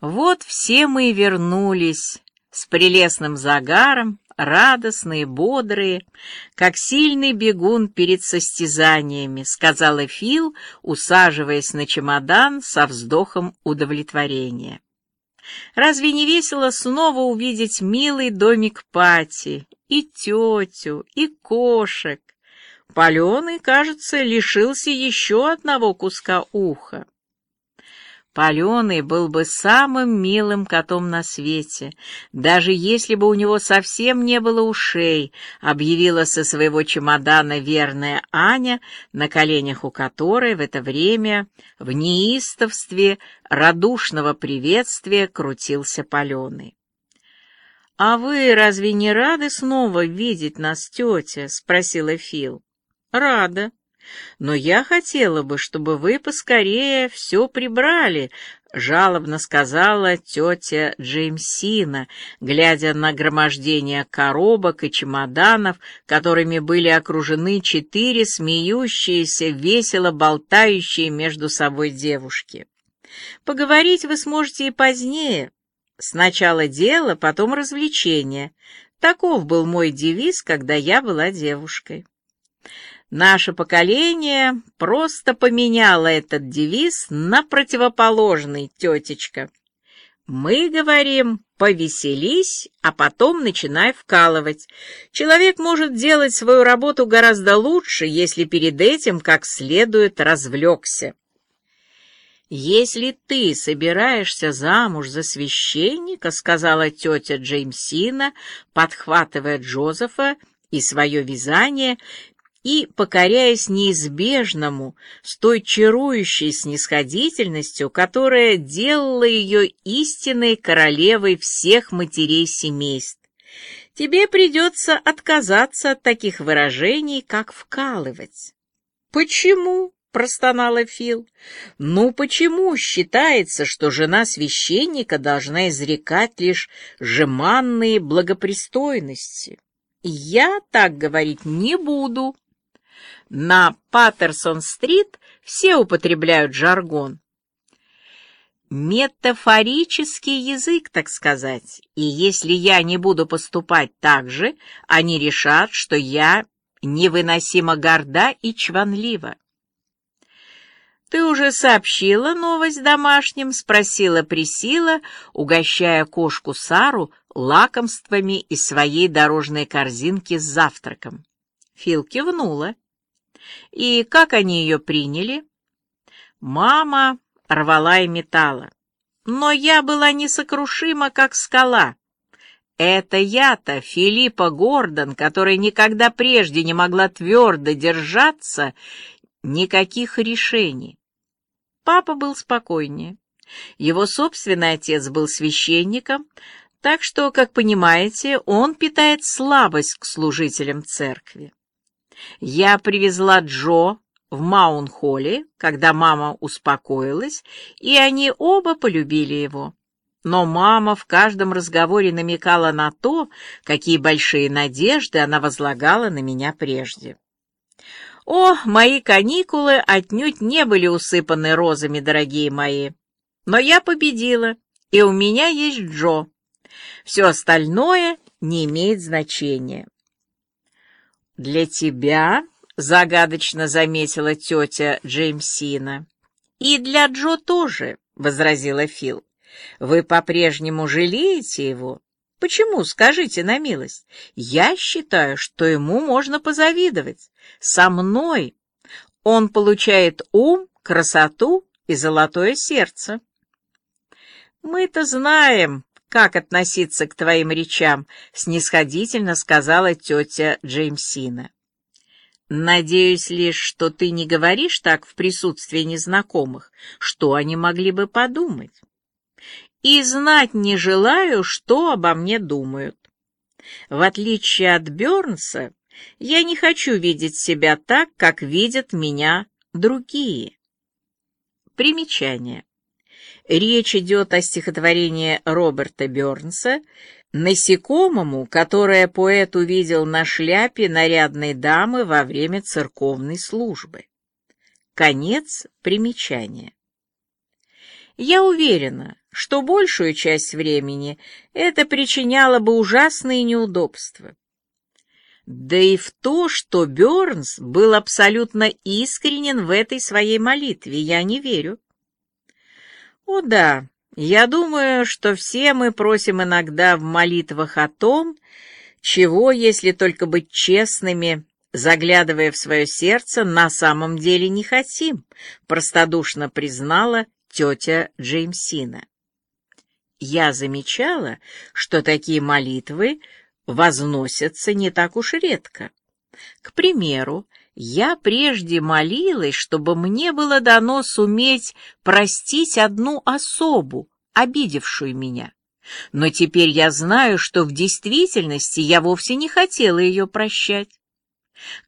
Вот все мы и вернулись с прелестным загаром, радостные, бодрые, как сильный бегун перед состязаниями, сказала Фил, усаживаясь на чемодан со вздохом удовлетворения. Разве не весело снова увидеть милый домик Пати, и тетю, и кошек? Паленый, кажется, лишился еще одного куска уха. Паленый был бы самым милым котом на свете, даже если бы у него совсем не было ушей, объявила со своего чемодана верная Аня, на коленях у которой в это время в неистовстве радушного приветствия крутился Паленый. «А вы разве не рады снова видеть нас, тетя?» — спросила Фил. «Рада», но я хотела бы, чтобы вы поскорее все прибрали, — жалобно сказала тетя Джеймсина, глядя на громождение коробок и чемоданов, которыми были окружены четыре смеющиеся, весело болтающие между собой девушки. «Поговорить вы сможете и позднее. Сначала дело, потом развлечение. Таков был мой девиз, когда я была девушкой». Наше поколение просто поменяло этот девиз на противоположный, тетечка. Мы говорим «повеселись», а потом начинай вкалывать. Человек может делать свою работу гораздо лучше, если перед этим как следует развлекся. «Если ты собираешься замуж за священника», — сказала тетя Джеймсина, подхватывая Джозефа и свое вязание, и, покоряясь неизбежному, с той чарующей снисходительностью, которая делала ее истинной королевой всех матерей семейств. Тебе придется отказаться от таких выражений, как «вкалывать». «Почему?» — простонала Фил. «Ну почему считается, что жена священника должна изрекать лишь жеманные благопристойности?» «Я так говорить не буду», на Паттерсон-стрит все употребляют жаргон. Метафорический язык, так сказать. И если я не буду поступать так же, они решат, что я невыносимо горда и чванлива. «Ты уже сообщила новость домашним?» — спросила Присила, угощая кошку Сару лакомствами из своей дорожной корзинки с завтраком. Фил кивнула. И как они ее приняли? Мама рвала и металла. Но я была несокрушима, как скала. Это я-то, Филиппа Гордон, которая никогда прежде не могла твердо держаться, никаких решений. Папа был спокойнее. Его собственный отец был священником, так что, как понимаете, он питает слабость к служителям церкви. Я привезла Джо в Маун-Холле, когда мама успокоилась, и они оба полюбили его. Но мама в каждом разговоре намекала на то, какие большие надежды она возлагала на меня прежде. О, мои каникулы отнюдь не были усыпаны розами, дорогие мои. Но я победила, и у меня есть Джо. Все остальное не имеет значения. «Для тебя?» — загадочно заметила тетя Джеймсина. «И для Джо тоже», — возразила Фил. «Вы по-прежнему жалеете его? Почему, скажите на милость? Я считаю, что ему можно позавидовать. Со мной он получает ум, красоту и золотое сердце». «Мы-то знаем, как относиться к твоим речам», — снисходительно сказала тетя Джеймсина. «Надеюсь лишь, что ты не говоришь так в присутствии незнакомых, что они могли бы подумать. И знать не желаю, что обо мне думают. В отличие от Бернса, я не хочу видеть себя так, как видят меня другие». Примечание. Речь идет о стихотворении Роберта Бернса «Насекомому, которое поэт увидел на шляпе нарядной дамы во время церковной службы». Конец примечания. Я уверена, что большую часть времени это причиняло бы ужасные неудобства. Да и в то, что Бёрнс был абсолютно искренен в этой своей молитве, я не верю. О да, я думаю, что все мы просим иногда в молитвах о том, чего, если только быть честными, заглядывая в свое сердце, на самом деле не хотим, простодушно признала тетя Джеймсина. Я замечала, что такие молитвы возносятся не так уж редко. К примеру, я прежде молилась, чтобы мне было дано суметь простить одну особу, обидевшую меня. Но теперь я знаю, что в действительности я вовсе не хотела ее прощать.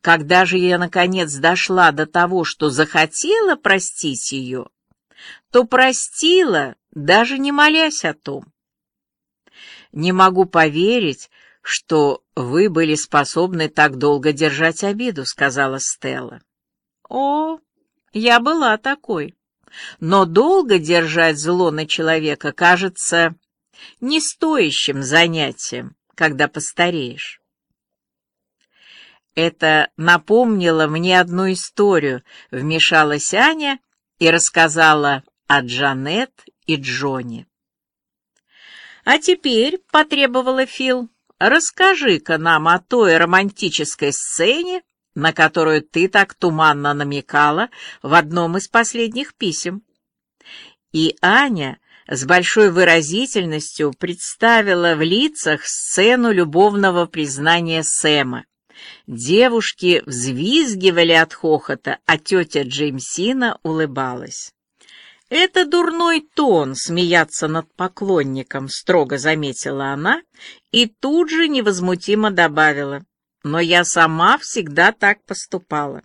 Когда же я, наконец, дошла до того, что захотела простить ее, то простила, даже не молясь о том. Не могу поверить, что вы были способны так долго держать обиду, сказала Стелла. О, я была такой. Но долго держать зло на человека кажется не стоящим занятием, когда постареешь. Это напомнило мне одну историю, вмешалась Аня и рассказала о Джанет и Джонни. А теперь, потребовала Фил, расскажи-ка нам о той романтической сцене, на которую ты так туманно намекала в одном из последних писем. И Аня с большой выразительностью представила в лицах сцену любовного признания Сэма. Девушки взвизгивали от хохота, а тетя Джеймсина улыбалась. «Это дурной тон смеяться над поклонником», — строго заметила она и тут же невозмутимо добавила. «Но я сама всегда так поступала».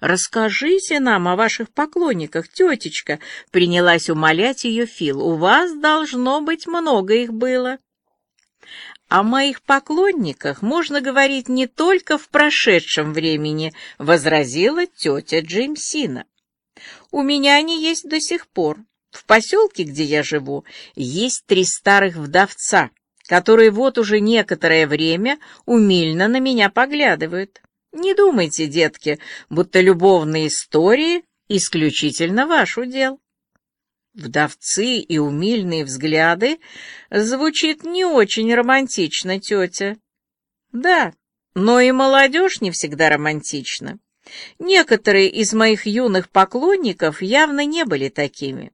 «Расскажите нам о ваших поклонниках, тетечка», — принялась умолять ее Фил. «У вас, должно быть, много их было». «О моих поклонниках можно говорить не только в прошедшем времени», — возразила тетя Джеймсина. У меня они есть до сих пор. В поселке, где я живу, есть три старых вдовца, которые вот уже некоторое время умильно на меня поглядывают. Не думайте, детки, будто любовные истории исключительно ваш удел. Вдовцы и умильные взгляды звучит не очень романтично, тетя. Да, но и молодежь не всегда романтична. Некоторые из моих юных поклонников явно не были такими.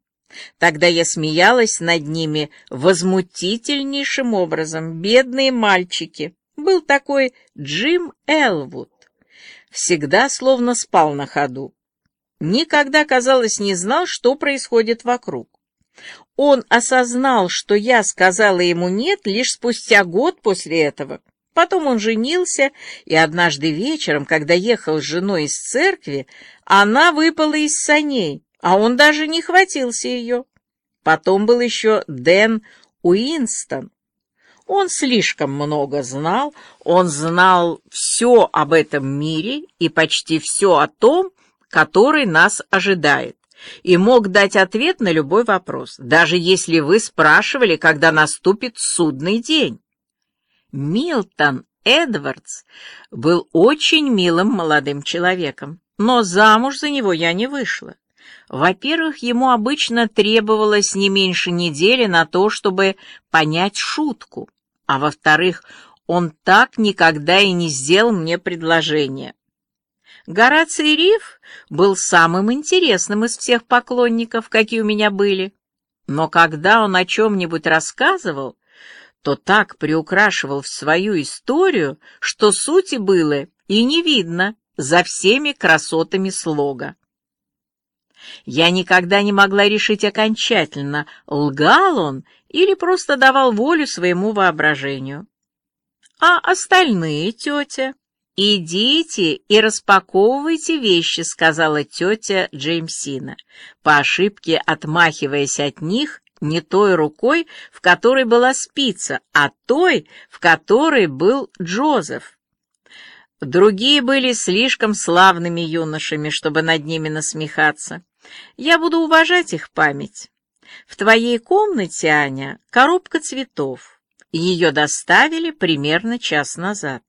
Тогда я смеялась над ними возмутительнейшим образом. Бедные мальчики. Был такой Джим Элвуд. Всегда словно спал на ходу. Никогда, казалось, не знал, что происходит вокруг. Он осознал, что я сказала ему «нет» лишь спустя год после этого. Потом он женился, и однажды вечером, когда ехал с женой из церкви, она выпала из саней, а он даже не хватился ее. Потом был еще Дэн Уинстон. Он слишком много знал, он знал все об этом мире и почти все о том, который нас ожидает, и мог дать ответ на любой вопрос, даже если вы спрашивали, когда наступит судный день. Милтон Эдвардс был очень милым молодым человеком, но замуж за него я не вышла. Во-первых, ему обычно требовалось не меньше недели на то, чтобы понять шутку, а во-вторых, он так никогда и не сделал мне предложение. Гораций Риф был самым интересным из всех поклонников, какие у меня были. Но когда он о чем-нибудь рассказывал, то так приукрашивал в свою историю, что сути было и не видно за всеми красотами слога. Я никогда не могла решить окончательно, лгал он или просто давал волю своему воображению. А остальные, тетя? «Идите и распаковывайте вещи», — сказала тетя Джеймсина, по ошибке отмахиваясь от них не той рукой, в которой была спица, а той, в которой был Джозеф. Другие были слишком славными юношами, чтобы над ними насмехаться. Я буду уважать их память. В твоей комнате, Аня, коробка цветов. Ее доставили примерно час назад.